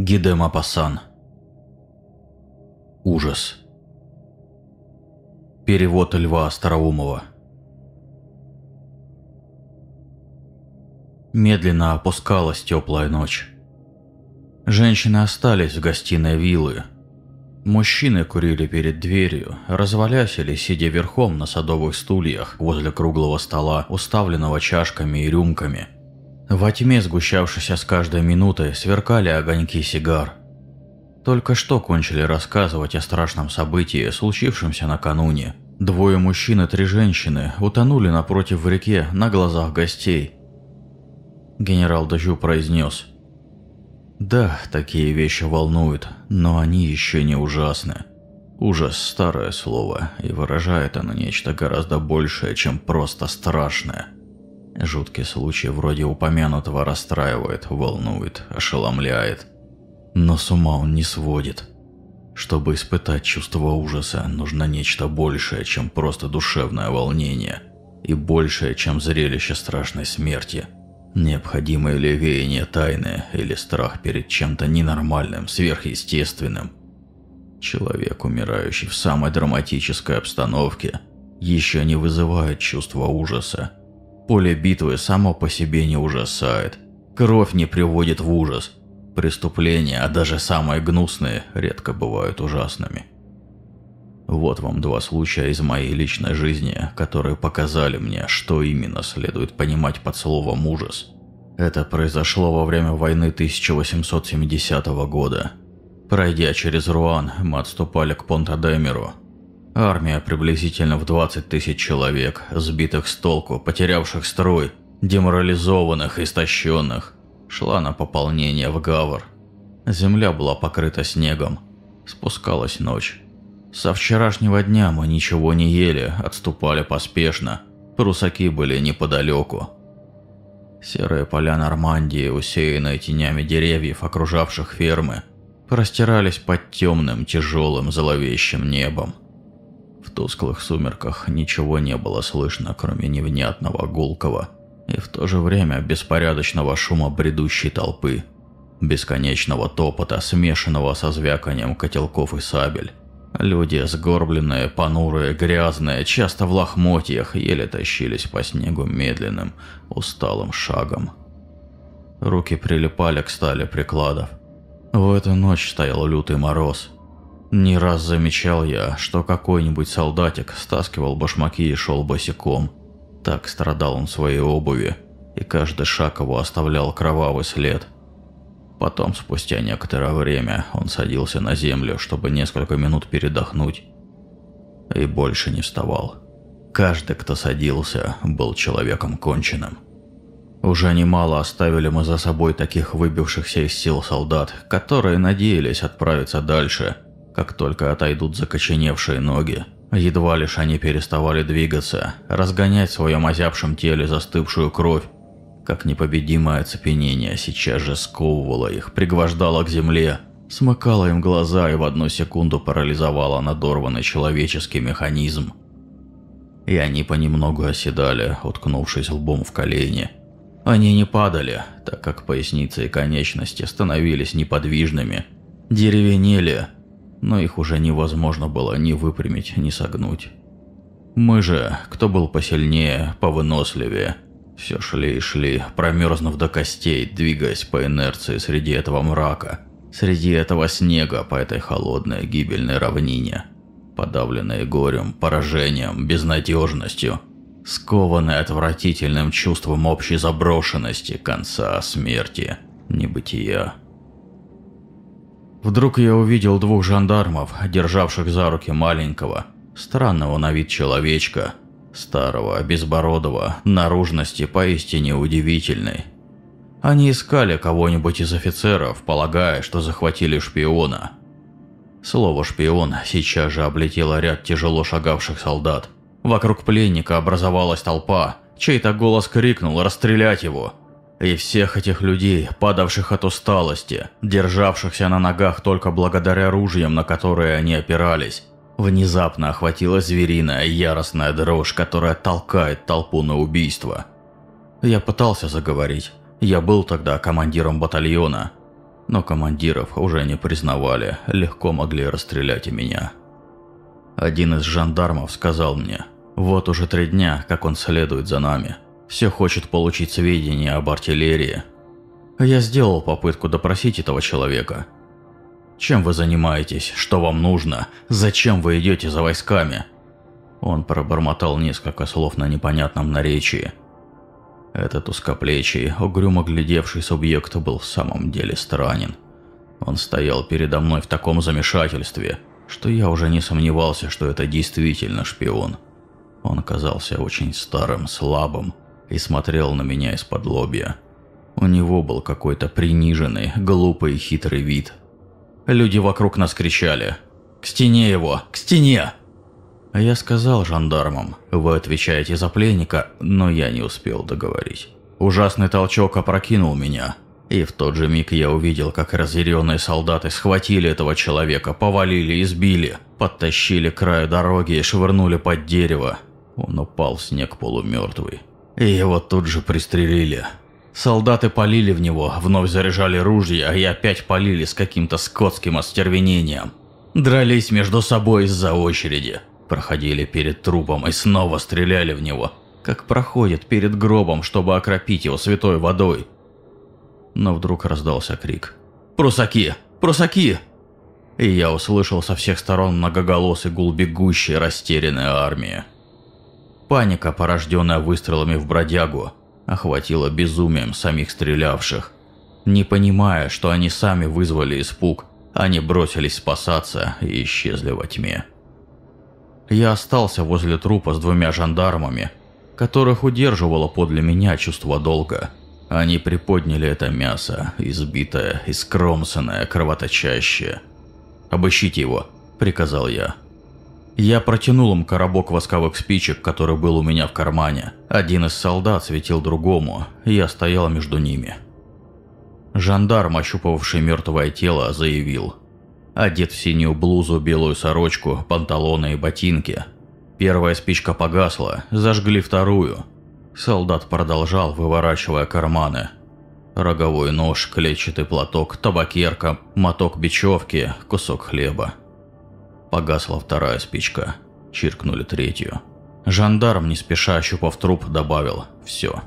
Гидема Пасан. Ужас. Перевод Льва Остроумова. Медленно опускалась теплая ночь. Женщины остались в гостиной виллы. Мужчины курили перед дверью, развалясь или сидя верхом на садовых стульях возле круглого стола, уставленного чашками и рюмками – во тьме, сгущавшейся с каждой минутой, сверкали огоньки сигар. Только что кончили рассказывать о страшном событии, случившемся накануне. Двое мужчин и три женщины утонули напротив в реке на глазах гостей. Генерал Дажу произнес. «Да, такие вещи волнуют, но они еще не ужасны. Ужас – старое слово, и выражает оно нечто гораздо большее, чем просто страшное». Жуткий случай вроде упомянутого расстраивает, волнует, ошеломляет. Но с ума он не сводит. Чтобы испытать чувство ужаса, нужно нечто большее, чем просто душевное волнение. И большее, чем зрелище страшной смерти. Необходимое ли веяние тайны или страх перед чем-то ненормальным, сверхъестественным. Человек, умирающий в самой драматической обстановке, еще не вызывает чувства ужаса Поле битвы само по себе не ужасает. Кровь не приводит в ужас. Преступления, а даже самые гнусные, редко бывают ужасными. Вот вам два случая из моей личной жизни, которые показали мне, что именно следует понимать под словом «ужас». Это произошло во время войны 1870 года. Пройдя через Руан, мы отступали к Понтадемеру, Армия приблизительно в 20 тысяч человек, сбитых с толку, потерявших строй, деморализованных, истощенных, шла на пополнение в Гавр. Земля была покрыта снегом. Спускалась ночь. Со вчерашнего дня мы ничего не ели, отступали поспешно. Прусаки были неподалеку. Серые поля Нормандии, усеянные тенями деревьев, окружавших фермы, простирались под темным, тяжелым, зловещим небом. В тусклых сумерках ничего не было слышно, кроме невнятного гулкого и в то же время беспорядочного шума бредущей толпы, бесконечного топота, смешанного со звяканием котелков и сабель. Люди, сгорбленные, понурые, грязные, часто в лохмотьях, еле тащились по снегу медленным, усталым шагом. Руки прилипали к стали прикладов. В эту ночь стоял лютый мороз – не раз замечал я, что какой-нибудь солдатик стаскивал башмаки и шел босиком. Так страдал он своей обуви, и каждый шаг его оставлял кровавый след. Потом, спустя некоторое время, он садился на землю, чтобы несколько минут передохнуть, и больше не вставал. Каждый, кто садился, был человеком конченным. Уже немало оставили мы за собой таких выбившихся из сил солдат, которые надеялись отправиться дальше – как только отойдут закоченевшие ноги. Едва лишь они переставали двигаться, разгонять в своем озябшем теле застывшую кровь, как непобедимое оцепенение сейчас же сковывало их, пригвождало к земле, смыкало им глаза и в одну секунду парализовало надорванный человеческий механизм. И они понемногу оседали, уткнувшись лбом в колени. Они не падали, так как поясницы и конечности становились неподвижными, деревенели, но их уже невозможно было ни выпрямить, ни согнуть. Мы же, кто был посильнее, повыносливее, все шли и шли, промерзнув до костей, двигаясь по инерции среди этого мрака, среди этого снега по этой холодной гибельной равнине, подавленные горем, поражением, безнадежностью, скованные отвратительным чувством общей заброшенности, конца, смерти, небытия. Вдруг я увидел двух жандармов, державших за руки маленького, странного на вид человечка, старого, безбородого, наружности поистине удивительной. Они искали кого-нибудь из офицеров, полагая, что захватили шпиона. Слово «шпион» сейчас же облетело ряд тяжело шагавших солдат. Вокруг пленника образовалась толпа, чей-то голос крикнул «расстрелять его!» И всех этих людей, падавших от усталости, державшихся на ногах только благодаря ружьям, на которые они опирались, внезапно охватила звериная яростная дрожь, которая толкает толпу на убийство. Я пытался заговорить. Я был тогда командиром батальона. но командиров уже не признавали, легко могли расстрелять и меня. Один из жандармов сказал мне, вот уже три дня, как он следует за нами, все хочет получить сведения об артиллерии. Я сделал попытку допросить этого человека. Чем вы занимаетесь? Что вам нужно? Зачем вы идете за войсками? Он пробормотал несколько слов на непонятном наречии. Этот узкоплечий, угрюмо глядевший субъект был в самом деле странен. Он стоял передо мной в таком замешательстве, что я уже не сомневался, что это действительно шпион. Он казался очень старым, слабым и смотрел на меня из-под лобья. У него был какой-то приниженный, глупый хитрый вид. Люди вокруг нас кричали «К стене его! К стене!» Я сказал жандармам, вы отвечаете за пленника, но я не успел договорить. Ужасный толчок опрокинул меня, и в тот же миг я увидел, как разъяренные солдаты схватили этого человека, повалили и сбили, подтащили к краю дороги и швырнули под дерево. Он упал в снег полумертвый. И его тут же пристрелили. Солдаты полили в него, вновь заряжали ружья, и опять полили с каким-то скотским остервенением. Дрались между собой из-за очереди проходили перед трупом и снова стреляли в него, как проходят перед гробом, чтобы окропить его святой водой. Но вдруг раздался крик. «Прусаки! Прусаки!» И я услышал со всех сторон многоголосый гул бегущей, растерянной армии. Паника, порожденная выстрелами в бродягу, охватила безумием самих стрелявших. Не понимая, что они сами вызвали испуг, они бросились спасаться и исчезли во тьме. Я остался возле трупа с двумя жандармами, которых удерживало подле меня чувство долга. Они приподняли это мясо, избитое, искромсанное, кровоточащее. «Обыщите его», – приказал я. Я протянул им коробок восковых спичек, который был у меня в кармане. Один из солдат светил другому, и я стоял между ними. Жандарм, ощупывавший мертвое тело, заявил – одет в синюю блузу, белую сорочку, панталоны и ботинки. Первая спичка погасла, зажгли вторую. Солдат продолжал, выворачивая карманы. Роговой нож, клетчатый платок, табакерка, моток бечевки, кусок хлеба. Погасла вторая спичка. Чиркнули третью. Жандарм, не спеша ощупав труп, добавил «все».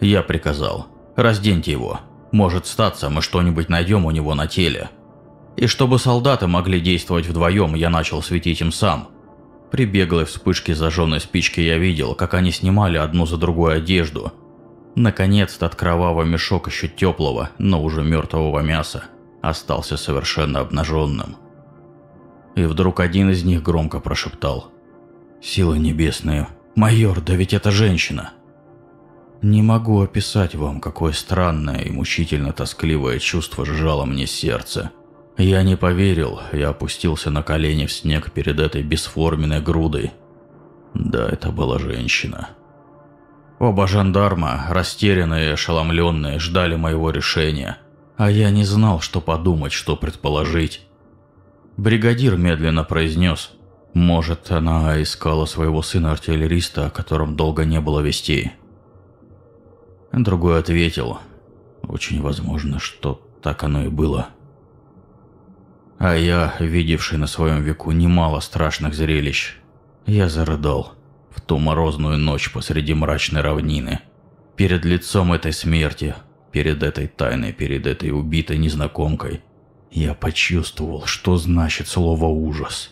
Я приказал «разденьте его. Может статься, мы что-нибудь найдем у него на теле». И чтобы солдаты могли действовать вдвоем, я начал светить им сам. При беглой вспышке зажженной спички я видел, как они снимали одну за другой одежду. Наконец-то от кровавого мешок еще теплого, но уже мертвого мяса остался совершенно обнаженным. И вдруг один из них громко прошептал. «Силы небесные! Майор, да ведь это женщина!» Не могу описать вам, какое странное и мучительно тоскливое чувство сжало мне сердце – я не поверил и опустился на колени в снег перед этой бесформенной грудой. Да, это была женщина. Оба жандарма, растерянные и ошеломленные, ждали моего решения, а я не знал, что подумать, что предположить. Бригадир медленно произнес, может, она искала своего сына-артиллериста, о котором долго не было вестей. Другой ответил, очень возможно, что так оно и было. А я, видевший на своем веку немало страшных зрелищ, я зарыдал в ту морозную ночь посреди мрачной равнины. Перед лицом этой смерти, перед этой тайной, перед этой убитой незнакомкой, я почувствовал, что значит слово «ужас».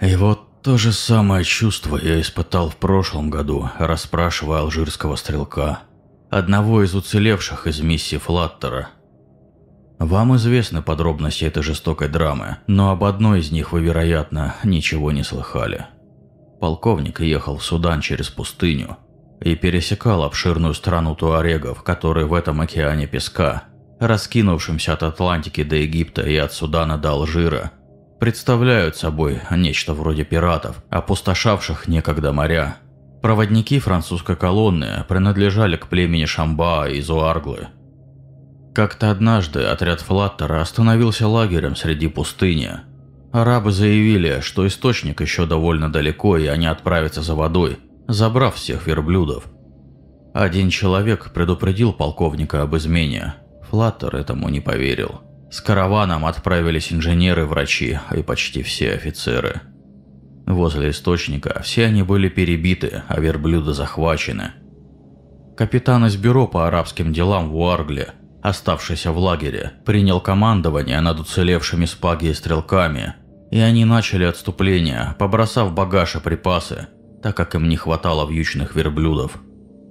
И вот то же самое чувство я испытал в прошлом году, расспрашивая алжирского стрелка, одного из уцелевших из миссии Флаттера – вам известны подробности этой жестокой драмы, но об одной из них вы, вероятно, ничего не слыхали. Полковник ехал в Судан через пустыню и пересекал обширную страну туарегов, которые в этом океане песка, раскинувшемся от Атлантики до Египта и от Судана до Алжира, представляют собой нечто вроде пиратов, опустошавших некогда моря. Проводники французской колонны принадлежали к племени Шамба и Зуарглы – как-то однажды отряд Флаттера остановился лагерем среди пустыни. Арабы заявили, что источник еще довольно далеко, и они отправятся за водой, забрав всех верблюдов. Один человек предупредил полковника об измене. Флаттер этому не поверил. С караваном отправились инженеры, врачи и почти все офицеры. Возле источника все они были перебиты, а верблюды захвачены. Капитан из бюро по арабским делам в Уаргле, оставшийся в лагере, принял командование над уцелевшими спаги и стрелками, и они начали отступление, побросав багаж и припасы, так как им не хватало вьючных верблюдов.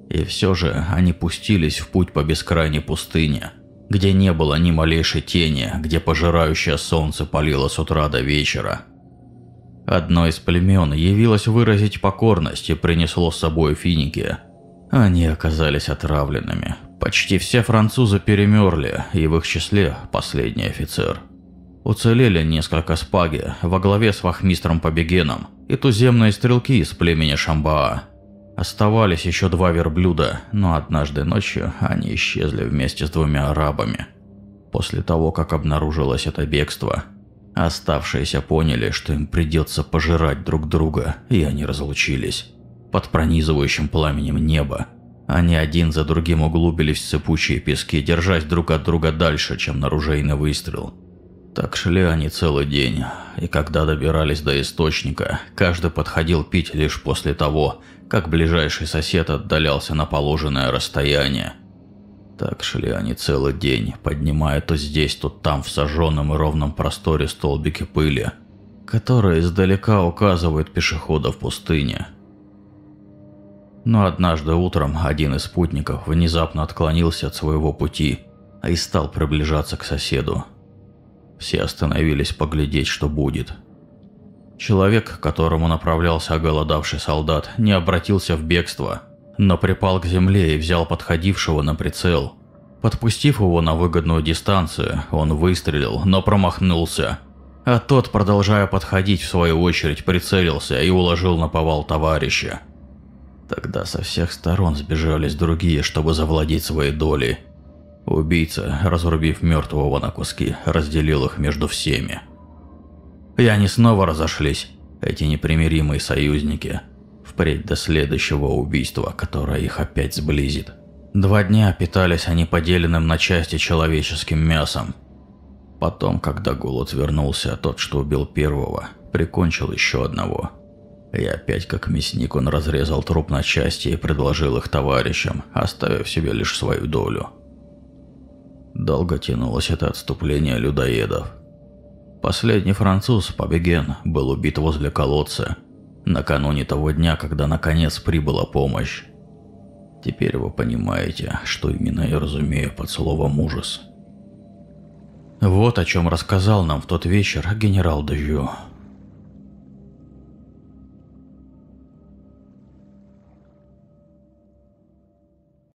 И все же они пустились в путь по бескрайней пустыне – где не было ни малейшей тени, где пожирающее солнце палило с утра до вечера. Одно из племен явилось выразить покорность и принесло с собой финики. Они оказались отравленными. Почти все французы перемерли, и в их числе последний офицер. Уцелели несколько спаги во главе с вахмистром Побегеном и туземные стрелки из племени Шамбаа. Оставались еще два верблюда, но однажды ночью они исчезли вместе с двумя арабами. После того, как обнаружилось это бегство, оставшиеся поняли, что им придется пожирать друг друга, и они разлучились. Под пронизывающим пламенем неба они один за другим углубились в цепучие пески, держась друг от друга дальше, чем на ружейный выстрел. Так шли они целый день, и когда добирались до источника, каждый подходил пить лишь после того, как ближайший сосед отдалялся на положенное расстояние. Так шли они целый день, поднимая то здесь, то там в сожженном и ровном просторе столбики пыли, которые издалека указывают пешехода в пустыне. Но однажды утром один из спутников внезапно отклонился от своего пути и стал приближаться к соседу. Все остановились поглядеть, что будет – Человек, к которому направлялся оголодавший солдат, не обратился в бегство, но припал к земле и взял подходившего на прицел. Подпустив его на выгодную дистанцию, он выстрелил, но промахнулся. А тот, продолжая подходить, в свою очередь прицелился и уложил на повал товарища. Тогда со всех сторон сбежались другие, чтобы завладеть своей долей. Убийца, разрубив мертвого на куски, разделил их между всеми. И они снова разошлись, эти непримиримые союзники, впредь до следующего убийства, которое их опять сблизит. Два дня питались они поделенным на части человеческим мясом. Потом, когда голод вернулся, тот, что убил первого, прикончил еще одного. И опять, как мясник, он разрезал труп на части и предложил их товарищам, оставив себе лишь свою долю. Долго тянулось это отступление людоедов – Последний француз, Побеген, был убит возле колодца, накануне того дня, когда наконец прибыла помощь. Теперь вы понимаете, что именно я разумею под словом «ужас». Вот о чем рассказал нам в тот вечер генерал Дежу.